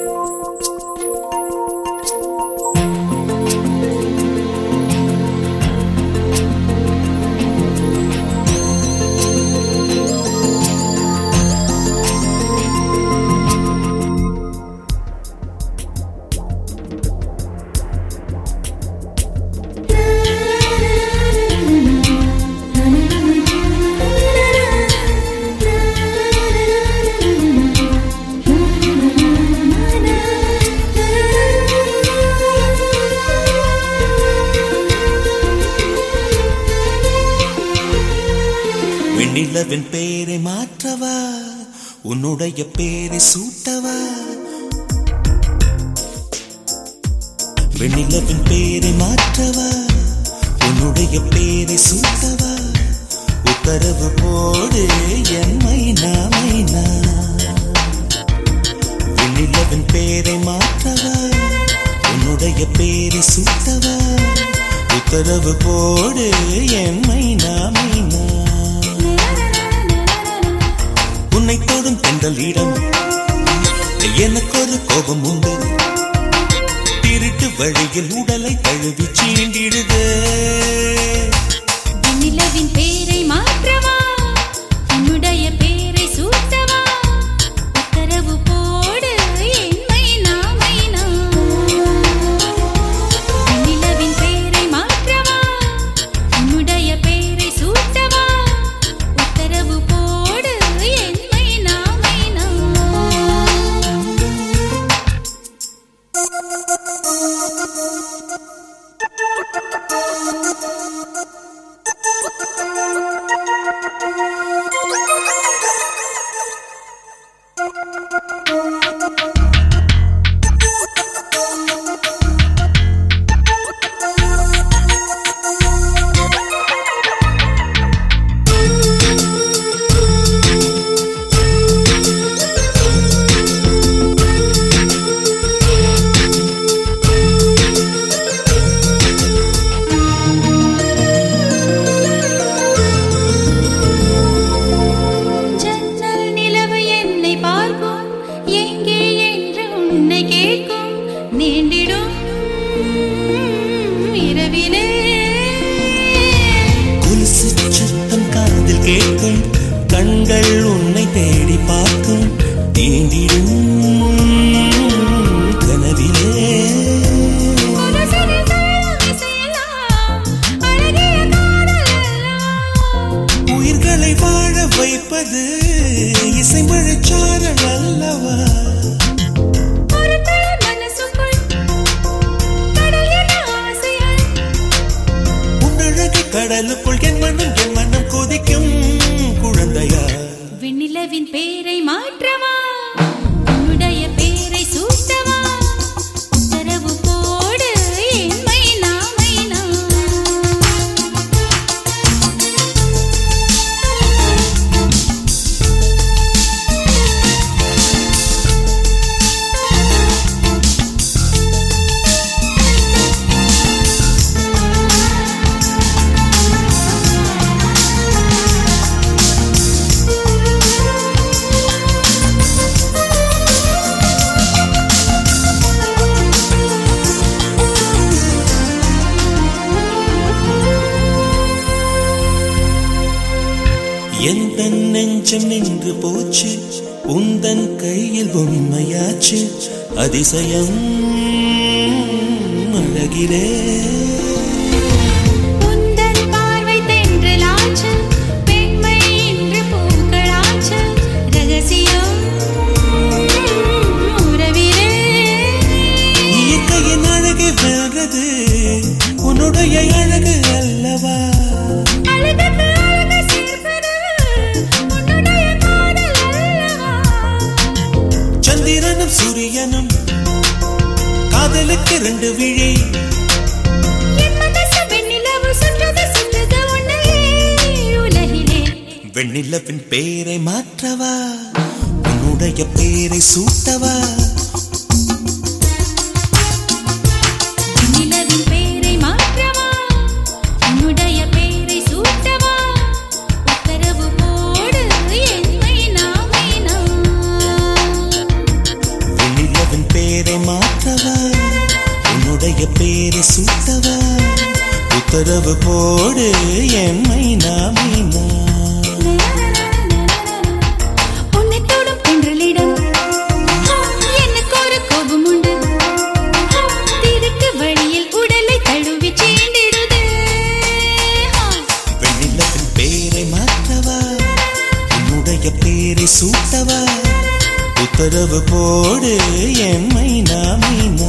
Música நிலவின் பேரை மாற்றவா? உன்னுடைய பேரை சூட்டவா? வெண்ணிலவின் பேரை மாற்றவா? உன்னுடைய பேரை சூட்டவா? உத்தரவு போடு என் மைனா மைனா. வெண்ணிலவின் பேரை மாற்றவா? உன்னுடைய பேரை சூட்டவா? உத்தரவு போடு என் மைனா மைனா. தொடும் தென்றலிடம் எனக்கு ஒரு கோபம் உண்டு திருட்டு வழியில் உடலை தழுவி சீண்டிடுது. நிலவின் பேரை மாற்ற இரவிலே. கொலுசு சத்தம் காதில் கேட்கும். கண்கள் உன்னை தேடி பார்க்கும். தீண்டிடும் கனவிலே. உயிர்களை வாழ வைப்பது கடலுக்குள் என் மனம் என் மனம் கொதிக்கும் குழந்தையா. விண்ணிலவின் பேரை மாற்றமா எந்த நெஞ்சம் நின்று போச்சு. உந்தன் கையில் பொம்மையாச்சு. அதிசயம் அழகிலே வெண்ணிலவின் பேரை மாற்றவா? உன்னுடைய பேரை சூட்டவா? மாற்றவா? உன்னுடைய பேரை சூட்டவா? உத்தரவு போடு என் சூட்டவா போடு எம்மை நாமினா